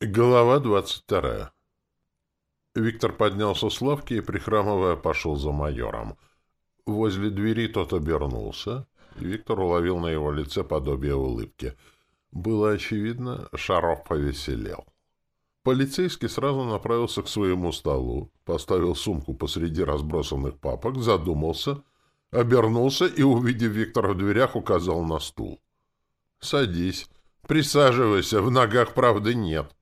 Глава двадцать вторая. Виктор поднялся с лавки и, прихрамывая, пошел за майором. Возле двери тот обернулся, и Виктор уловил на его лице подобие улыбки. Было очевидно, Шаров повеселел. Полицейский сразу направился к своему столу, поставил сумку посреди разбросанных папок, задумался, обернулся и, увидев Виктора в дверях, указал на стул. «Садись, присаживайся, в ногах правды нет».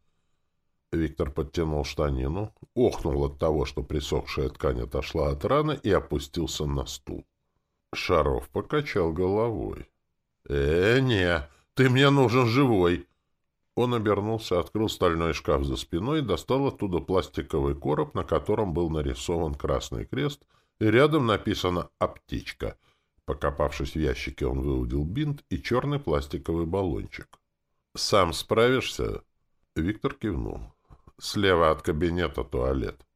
Виктор подтянул штанину, охнул от того, что присохшая ткань отошла от раны и опустился на стул. Шаров покачал головой. «Э, не, ты мне нужен живой!» Он обернулся, открыл стальной шкаф за спиной и достал оттуда пластиковый короб, на котором был нарисован красный крест, и рядом написано «Аптечка». Покопавшись в ящике, он выудил бинт и черный пластиковый баллончик. «Сам справишься?» Виктор кивнул. Слева от кабинета туалет.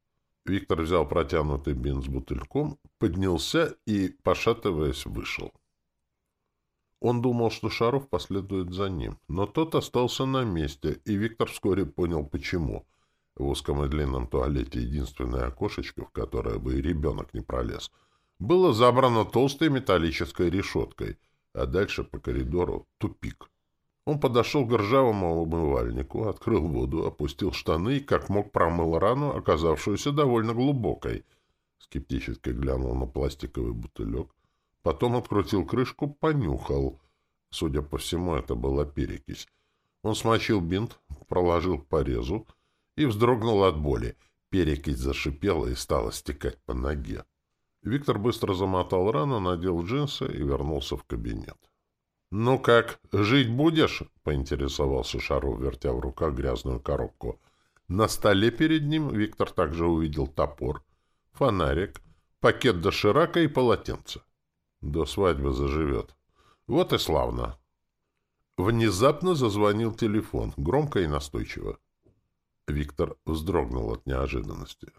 Виктор взял протянутый бинт с бутыльком, поднялся и, пошатываясь, вышел. Он думал, что Шаров последует за ним, но тот остался на месте, и Виктор вскоре понял, почему. В узком и длинном туалете единственное окошечко, в которое бы и ребенок не пролез, было забрано толстой металлической решеткой, а дальше по коридору тупик. Он подошел к ржавому умывальнику, открыл воду, опустил штаны и как мог промыл рану, оказавшуюся довольно глубокой. Скептически глянул на пластиковый бутылек. Потом открутил крышку, понюхал. Судя по всему, это была перекись. Он смочил бинт, проложил порезу и вздрогнул от боли. Перекись зашипела и стала стекать по ноге. Виктор быстро замотал рану, надел джинсы и вернулся в кабинет. «Ну как, жить будешь?» — поинтересовался Шаров, вертя в руках грязную коробку. На столе перед ним Виктор также увидел топор, фонарик, пакет доширака и полотенце. До свадьбы заживет. Вот и славно. Внезапно зазвонил телефон, громко и настойчиво. Виктор вздрогнул от неожиданности.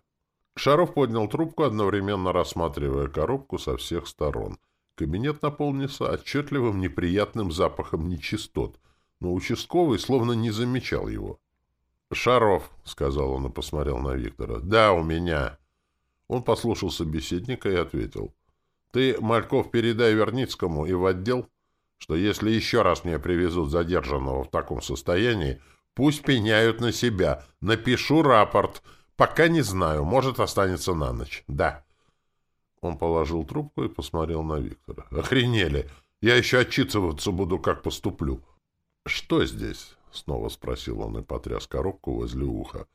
Шаров поднял трубку, одновременно рассматривая коробку со всех сторон — Кабинет наполнился отчетливым неприятным запахом нечистот, но участковый словно не замечал его. «Шаров», — сказал он и посмотрел на Виктора. «Да, у меня». Он послушал собеседника и ответил. «Ты, Мальков, передай Верницкому и в отдел, что если еще раз мне привезут задержанного в таком состоянии, пусть пеняют на себя. Напишу рапорт. Пока не знаю, может, останется на ночь. Да». Он положил трубку и посмотрел на Виктора. «Охренели! Я еще отчитываться буду, как поступлю». «Что здесь?» — снова спросил он и потряс коробку возле уха.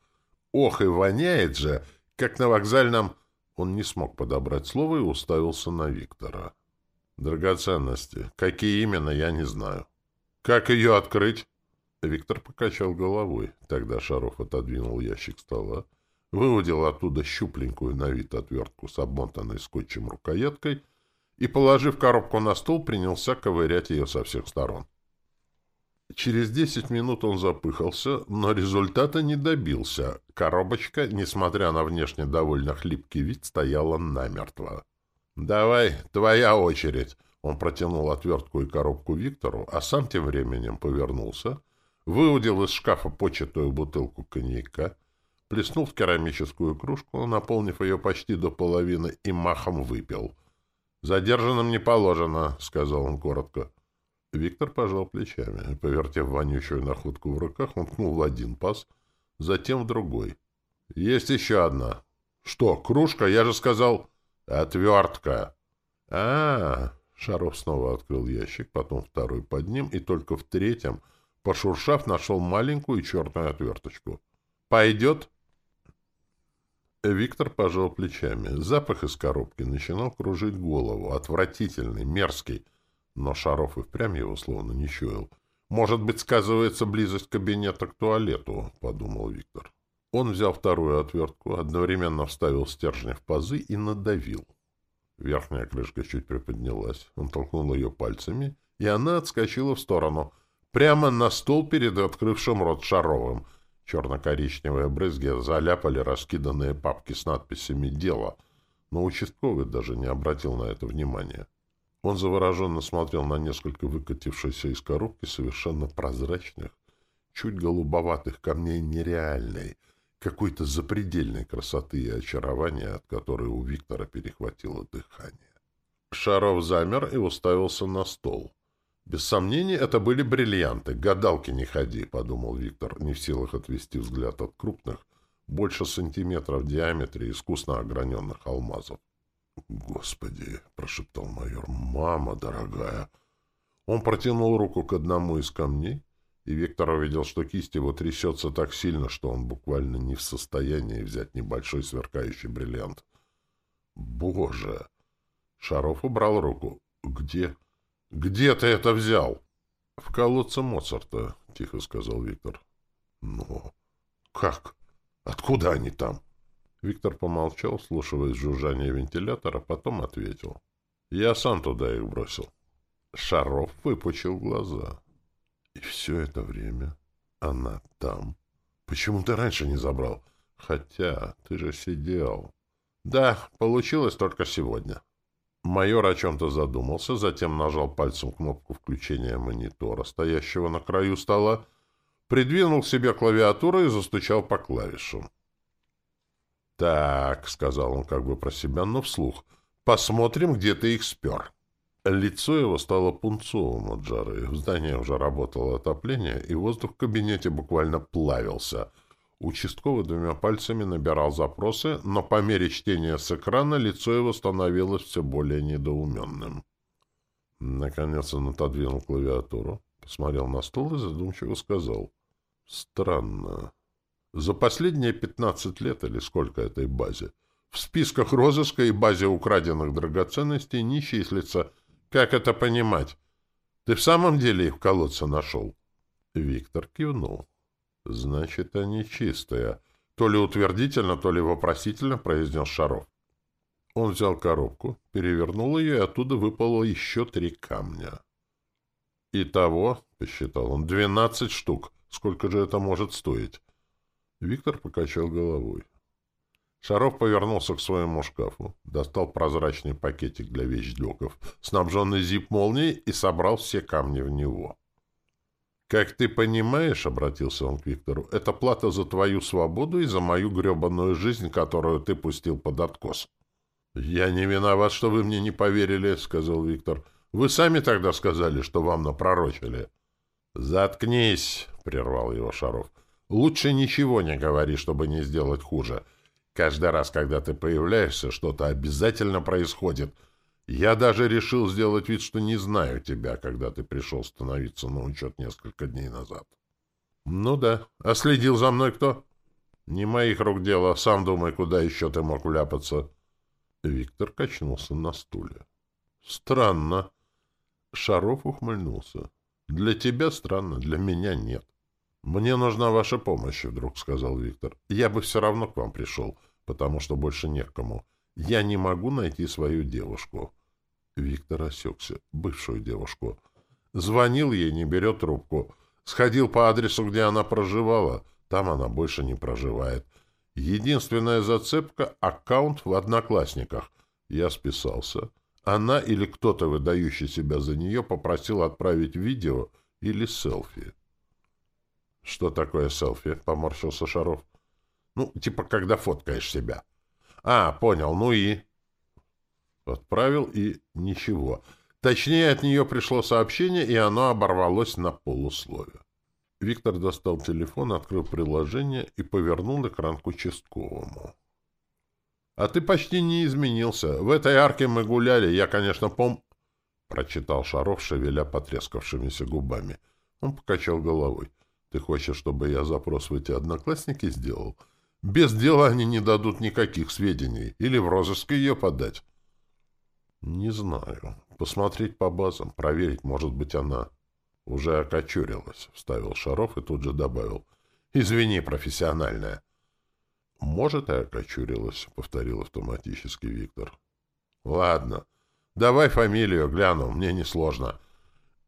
«Ох, и воняет же! Как на вокзальном...» Он не смог подобрать слово и уставился на Виктора. «Драгоценности. Какие именно, я не знаю». «Как ее открыть?» Виктор покачал головой. Тогда Шаров отодвинул ящик стола выудил оттуда щупленькую на вид отвертку с обмотанной скотчем рукояткой и, положив коробку на стол, принялся ковырять ее со всех сторон. Через десять минут он запыхался, но результата не добился. Коробочка, несмотря на внешне довольно хлипкий вид, стояла намертво. «Давай, твоя очередь!» Он протянул отвертку и коробку Виктору, а сам тем временем повернулся, выудил из шкафа початую бутылку коньяка, плеснул в керамическую кружку, наполнив ее почти до половины, и махом выпил. «Задержанным не положено», — сказал он коротко. Виктор пожал плечами. Повертев вонючую находку в руках, он ткнул в один паз, затем в другой. «Есть еще одна». «Что, кружка? Я же сказал...» «Отвертка». А, -а, а Шаров снова открыл ящик, потом второй под ним, и только в третьем, пошуршав, нашел маленькую черную отверточку. «Пойдет?» Виктор пожал плечами. Запах из коробки начинал кружить голову. Отвратительный, мерзкий. Но Шаров и впрямь его словно не чуял. «Может быть, сказывается близость кабинета к туалету», — подумал Виктор. Он взял вторую отвертку, одновременно вставил стержни в пазы и надавил. Верхняя крышка чуть приподнялась. Он толкнул ее пальцами, и она отскочила в сторону, прямо на стол перед открывшим рот Шаровым — Черно-коричневые брызги заляпали раскиданные папки с надписями «Дело», но участковый даже не обратил на это внимания. Он завороженно смотрел на несколько выкатившихся из коробки совершенно прозрачных, чуть голубоватых камней нереальной, какой-то запредельной красоты и очарования, от которой у Виктора перехватило дыхание. Шаров замер и уставился на стол. Без сомнений, это были бриллианты. Гадалки не ходи, — подумал Виктор, не в силах отвести взгляд от крупных, больше сантиметров в диаметре искусно ограненных алмазов. «Господи!» — прошептал майор. «Мама дорогая!» Он протянул руку к одному из камней, и Виктор увидел, что кисть его трясется так сильно, что он буквально не в состоянии взять небольшой сверкающий бриллиант. «Боже!» Шаров убрал руку. «Где? Где ты это взял?» «В колодце Моцарта», — тихо сказал Виктор. «Ну, как? Откуда они там?» Виктор помолчал, слушаясь жужжание вентилятора, потом ответил. «Я сам туда их бросил». Шаров выпучил глаза. «И все это время она там? Почему ты раньше не забрал? Хотя ты же сидел». «Да, получилось только сегодня». Майор о чем-то задумался, затем нажал пальцем кнопку включения монитора, стоящего на краю стола, придвинул к себе клавиатуру и застучал по клавишам. «Так», — сказал он как бы про себя, но вслух, — «посмотрим, где ты их спер». Лицо его стало пунцовым от жары. В здании уже работало отопление, и воздух в кабинете буквально плавился — Участковый двумя пальцами набирал запросы, но по мере чтения с экрана лицо его становилось все более недоуменным. Наконец он отодвинул клавиатуру, посмотрел на стол и задумчиво сказал. «Странно. За последние пятнадцать лет или сколько этой базе в списках розыска и базе украденных драгоценностей не числится. Как это понимать? Ты в самом деле их в колодце нашел?» Виктор кивнул. Значит, они чистые. То ли утвердительно, то ли вопросительно произнес Шаров. Он взял коробку, перевернул ее, и оттуда выпало еще три камня. «Итого», — посчитал он, — «двенадцать штук. Сколько же это может стоить?» Виктор покачал головой. Шаров повернулся к своему шкафу, достал прозрачный пакетик для вещдоков, снабженный зип-молнией, и собрал все камни в него. «Как ты понимаешь, — обратился он к Виктору, — это плата за твою свободу и за мою гребаную жизнь, которую ты пустил под откос». «Я не виноват, что вы мне не поверили», — сказал Виктор. «Вы сами тогда сказали, что вам напророчили». «Заткнись», — прервал его Шаров. «Лучше ничего не говори, чтобы не сделать хуже. Каждый раз, когда ты появляешься, что-то обязательно происходит». Я даже решил сделать вид, что не знаю тебя, когда ты пришел становиться на учет несколько дней назад. Ну да. А следил за мной кто? Не моих рук дело. Сам думай, куда еще ты мог вляпаться. Виктор качнулся на стуле. Странно. Шаров ухмыльнулся. Для тебя странно, для меня нет. Мне нужна ваша помощь, вдруг сказал Виктор. Я бы все равно к вам пришел, потому что больше не к кому. Я не могу найти свою девушку. Виктор осекся. Бывшую девушку. Звонил ей, не берет трубку. Сходил по адресу, где она проживала. Там она больше не проживает. Единственная зацепка — аккаунт в Одноклассниках. Я списался. Она или кто-то, выдающий себя за нее, попросил отправить видео или селфи. — Что такое селфи? — поморщился Шаров. — Ну, типа, когда фоткаешь себя. — А, понял. Ну и... Отправил и ничего. Точнее, от нее пришло сообщение, и оно оборвалось на полуслове. Виктор достал телефон, открыл приложение и повернул экран к участковому. «А ты почти не изменился. В этой арке мы гуляли. Я, конечно, пом...» Прочитал Шаров, шевеля потрескавшимися губами. Он покачал головой. «Ты хочешь, чтобы я запрос в эти одноклассники сделал? Без дела они не дадут никаких сведений. Или в розыск ее подать». Не знаю. Посмотреть по базам, проверить, может быть, она уже окочурилась, — вставил Шаров и тут же добавил. Извини, профессиональная. Может, и окочурилась, — повторил автоматически Виктор. Ладно. Давай фамилию, гляну, мне несложно.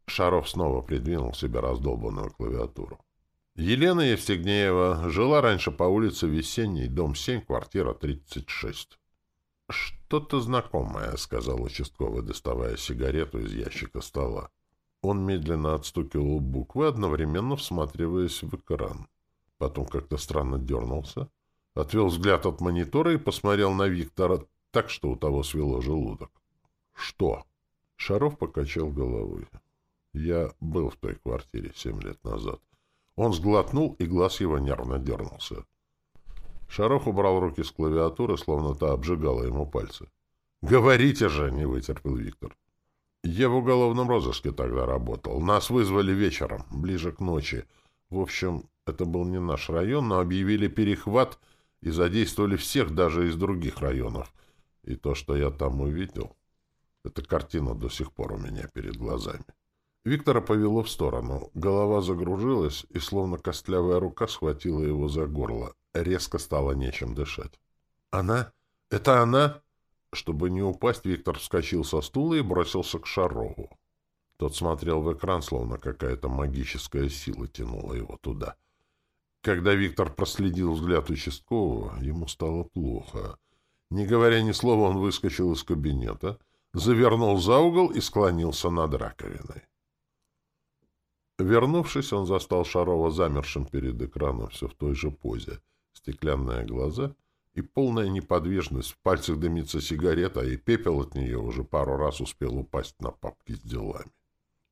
Шаров снова придвинул себе раздолбанную клавиатуру. Елена Евстигнеева жила раньше по улице Весенней, дом 7, квартира 36. «Что-то знакомое», — сказал участковый, доставая сигарету из ящика стола. Он медленно отстукивал буквы, одновременно всматриваясь в экран. Потом как-то странно дернулся, отвел взгляд от монитора и посмотрел на Виктора так, что у того свело желудок. «Что?» Шаров покачал головой. «Я был в той квартире семь лет назад». Он сглотнул, и глаз его нервно дернулся. Шаров убрал руки с клавиатуры, словно та обжигала ему пальцы. «Говорите же!» — не вытерпел Виктор. «Я в уголовном розыске тогда работал. Нас вызвали вечером, ближе к ночи. В общем, это был не наш район, но объявили перехват и задействовали всех даже из других районов. И то, что я там увидел, эта картина до сих пор у меня перед глазами. Виктора повело в сторону. Голова загружилась, и словно костлявая рука схватила его за горло. Резко стало нечем дышать. «Она? Это она?» Чтобы не упасть, Виктор вскочил со стула и бросился к Шарову. Тот смотрел в экран, словно какая-то магическая сила тянула его туда. Когда Виктор проследил взгляд участкового, ему стало плохо. Не говоря ни слова, он выскочил из кабинета, завернул за угол и склонился над раковиной. Вернувшись, он застал Шарова замершим перед экраном все в той же позе. Стеклянные глаза и полная неподвижность. В пальцах дымится сигарета, и пепел от нее уже пару раз успел упасть на папки с делами.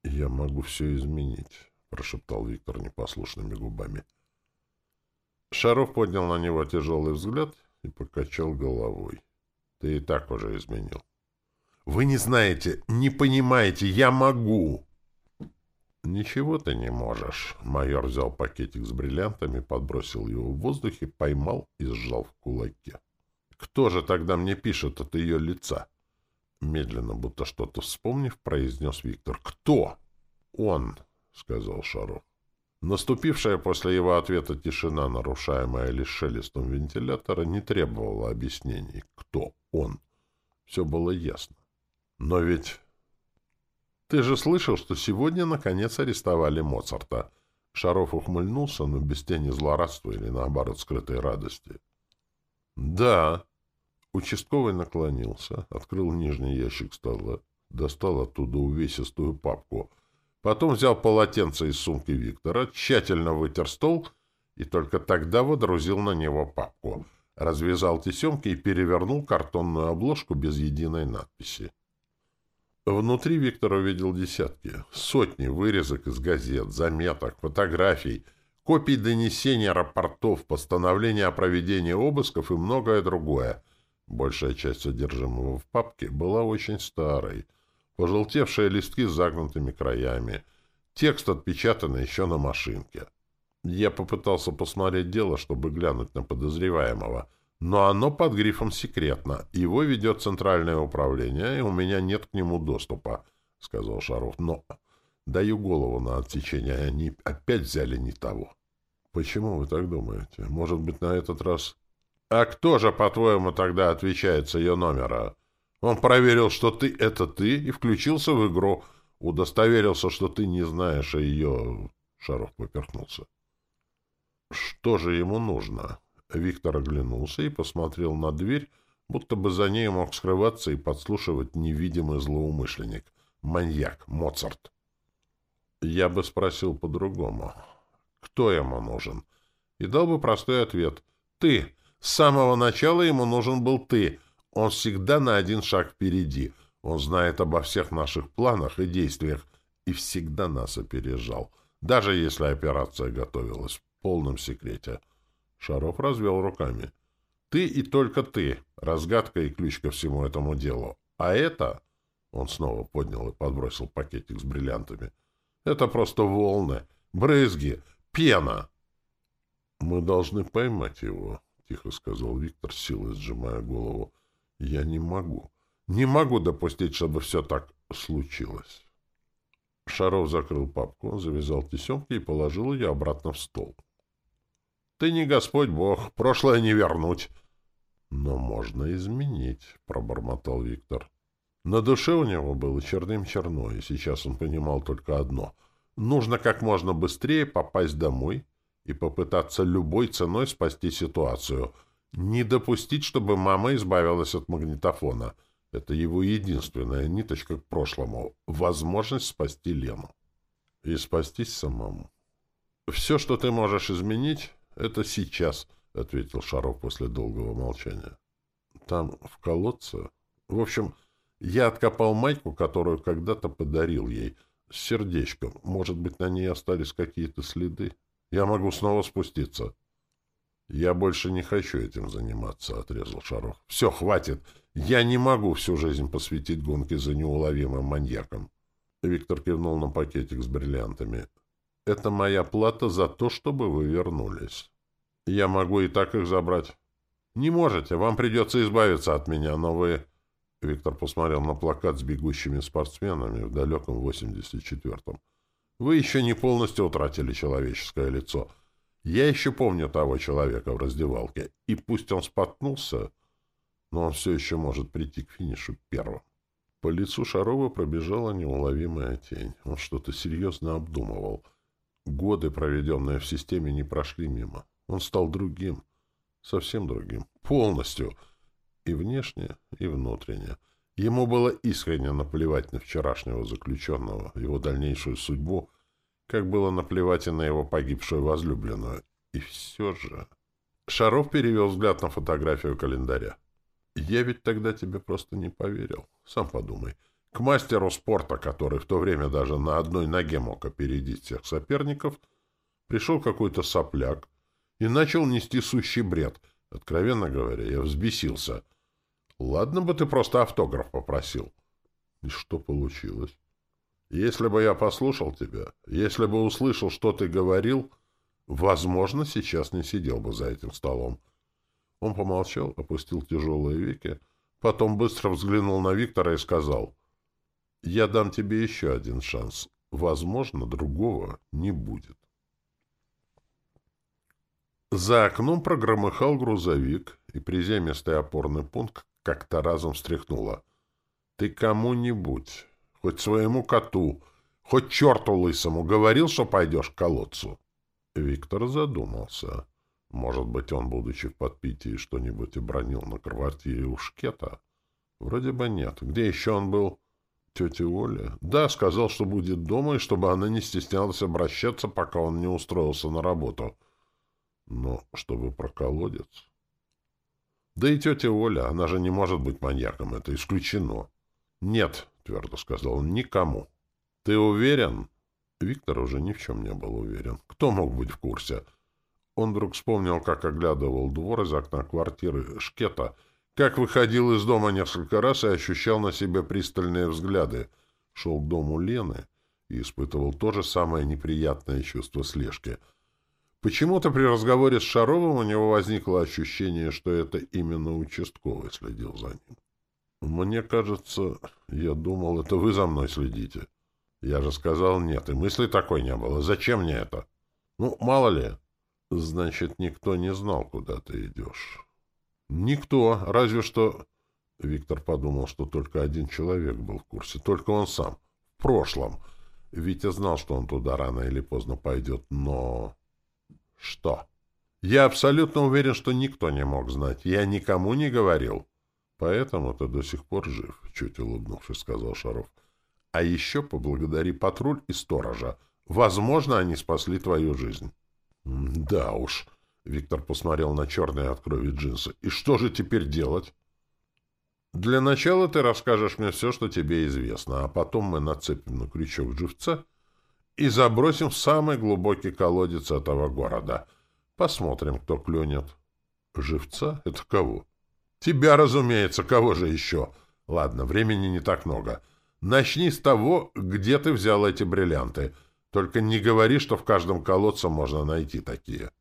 «Я могу все изменить», — прошептал Виктор непослушными губами. Шаров поднял на него тяжелый взгляд и покачал головой. «Ты и так уже изменил». «Вы не знаете, не понимаете, я могу!» «Ничего ты не можешь». Майор взял пакетик с бриллиантами, подбросил его в воздухе, поймал и сжал в кулаке. «Кто же тогда мне пишет от ее лица?» Медленно, будто что-то вспомнив, произнес Виктор. «Кто?» «Он», — сказал Шаров. Наступившая после его ответа тишина, нарушаемая лишь шелестом вентилятора, не требовала объяснений. Кто он? Все было ясно. Но ведь... Ты же слышал, что сегодня, наконец, арестовали Моцарта. Шаров ухмыльнулся, но без тени злорадства или, наоборот, скрытой радости. Да. Участковый наклонился, открыл нижний ящик стола, достал оттуда увесистую папку — Потом взял полотенце из сумки Виктора, тщательно вытер стол и только тогда водрузил на него папку. Развязал тесемки и перевернул картонную обложку без единой надписи. Внутри Виктор увидел десятки, сотни вырезок из газет, заметок, фотографий, копий донесений, рапортов, постановления о проведении обысков и многое другое. Большая часть содержимого в папке была очень старой — пожелтевшие листки с загнутыми краями, текст отпечатанный еще на машинке. Я попытался посмотреть дело, чтобы глянуть на подозреваемого, но оно под грифом «секретно». Его ведет Центральное управление, и у меня нет к нему доступа, — сказал Шаров. Но даю голову на отсечение, они опять взяли не того. Почему вы так думаете? Может быть, на этот раз... А кто же, по-твоему, тогда отвечает с ее номера? Он проверил, что ты — это ты, и включился в игру. Удостоверился, что ты не знаешь о ее... Шаров поперхнулся. Что же ему нужно? Виктор оглянулся и посмотрел на дверь, будто бы за ней мог скрываться и подслушивать невидимый злоумышленник. Маньяк, Моцарт. Я бы спросил по-другому. Кто ему нужен? И дал бы простой ответ. Ты. С самого начала ему нужен был ты — он всегда на один шаг впереди. Он знает обо всех наших планах и действиях и всегда нас опережал, даже если операция готовилась в полном секрете. Шаров развел руками. «Ты и только ты. Разгадка и ключ ко всему этому делу. А это...» Он снова поднял и подбросил пакетик с бриллиантами. «Это просто волны, брызги, пена!» «Мы должны поймать его», — тихо сказал Виктор, силой сжимая голову. Я не могу. Не могу допустить, чтобы все так случилось. Шаров закрыл папку, завязал тесемки и положил ее обратно в стол. Ты не Господь Бог, прошлое не вернуть. Но можно изменить, пробормотал Виктор. На душе у него было черным черно, и сейчас он понимал только одно. Нужно как можно быстрее попасть домой и попытаться любой ценой спасти ситуацию — не допустить, чтобы мама избавилась от магнитофона. Это его единственная ниточка к прошлому. Возможность спасти Лену. и спастись самому. Все, что ты можешь изменить, это сейчас, — ответил Шаров после долгого молчания. Там, в колодце... В общем, я откопал майку, которую когда-то подарил ей, с сердечком. Может быть, на ней остались какие-то следы? Я могу снова спуститься. Я больше не хочу этим заниматься, — отрезал Шаров. Все, хватит. Я не могу всю жизнь посвятить гонке за неуловимым маньяком. Виктор кивнул на пакетик с бриллиантами. Это моя плата за то, чтобы вы вернулись. Я могу и так их забрать. Не можете, вам придется избавиться от меня, но вы... Виктор посмотрел на плакат с бегущими спортсменами в далеком 84-м. Вы еще не полностью утратили человеческое лицо. Я еще помню того человека в раздевалке, и пусть он споткнулся, но он все еще может прийти к финишу первым. По лицу Шарова пробежала неуловимая тень. Он что-то серьезно обдумывал. Годы, проведенные в системе, не прошли мимо. Он стал другим. Совсем другим. Полностью. И внешне, и внутренне. Ему было искренне наплевать на вчерашнего заключенного, его дальнейшую судьбу, как было наплевать и на его погибшую возлюбленную. И все же... Шаров перевел взгляд на фотографию календаря. «Я ведь тогда тебе просто не поверил. Сам подумай. К мастеру спорта, который в то время даже на одной ноге мог опередить всех соперников, пришел какой-то сопляк, и начал нести сущий бред. Откровенно говоря, я взбесился. Ладно бы ты просто автограф попросил. И что получилось? Если бы я послушал тебя, если бы услышал, что ты говорил, возможно, сейчас не сидел бы за этим столом. Он помолчал, опустил тяжелые веки, потом быстро взглянул на Виктора и сказал, «Я дам тебе еще один шанс. Возможно, другого не будет». За окном прогромыхал грузовик, и приземистый опорный пункт как-то разом встряхнуло. «Ты кому-нибудь, хоть своему коту, хоть черту лысому, говорил, что пойдешь к колодцу?» Виктор задумался. Может быть, он, будучи в подпитии, что-нибудь обронил на квартире у Шкета? Вроде бы нет. Где еще он был? Тетя Оля? Да, сказал, что будет дома, и чтобы она не стеснялась обращаться, пока он не устроился на работу. — но чтобы про колодец... Да и тетя Оля, она же не может быть маньяком, это исключено. Нет, твердо сказал он, никому. Ты уверен? Виктор уже ни в чем не был уверен. Кто мог быть в курсе? Он вдруг вспомнил, как оглядывал двор из окна квартиры Шкета, как выходил из дома несколько раз и ощущал на себе пристальные взгляды, шел к дому Лены и испытывал то же самое неприятное чувство слежки — Почему-то при разговоре с Шаровым у него возникло ощущение, что это именно участковый следил за ним. «Мне кажется, я думал, это вы за мной следите». Я же сказал нет, и мысли такой не было. Зачем мне это? Ну, мало ли. Значит, никто не знал, куда ты идешь. Никто, разве что... Виктор подумал, что только один человек был в курсе, только он сам. В прошлом. Витя знал, что он туда рано или поздно пойдет, но... Что? Я абсолютно уверен, что никто не мог знать. Я никому не говорил. Поэтому ты до сих пор жив, чуть улыбнувшись, сказал Шаров. А еще поблагодари патруль и сторожа. Возможно, они спасли твою жизнь. Да уж. Виктор посмотрел на черные от крови джинсы. И что же теперь делать? Для начала ты расскажешь мне все, что тебе известно, а потом мы нацепим на крючок живца и забросим в самый глубокий колодец этого города. Посмотрим, кто клюнет. Живца? Это кого? Тебя, разумеется, кого же еще? Ладно, времени не так много. Начни с того, где ты взял эти бриллианты. Только не говори, что в каждом колодце можно найти такие.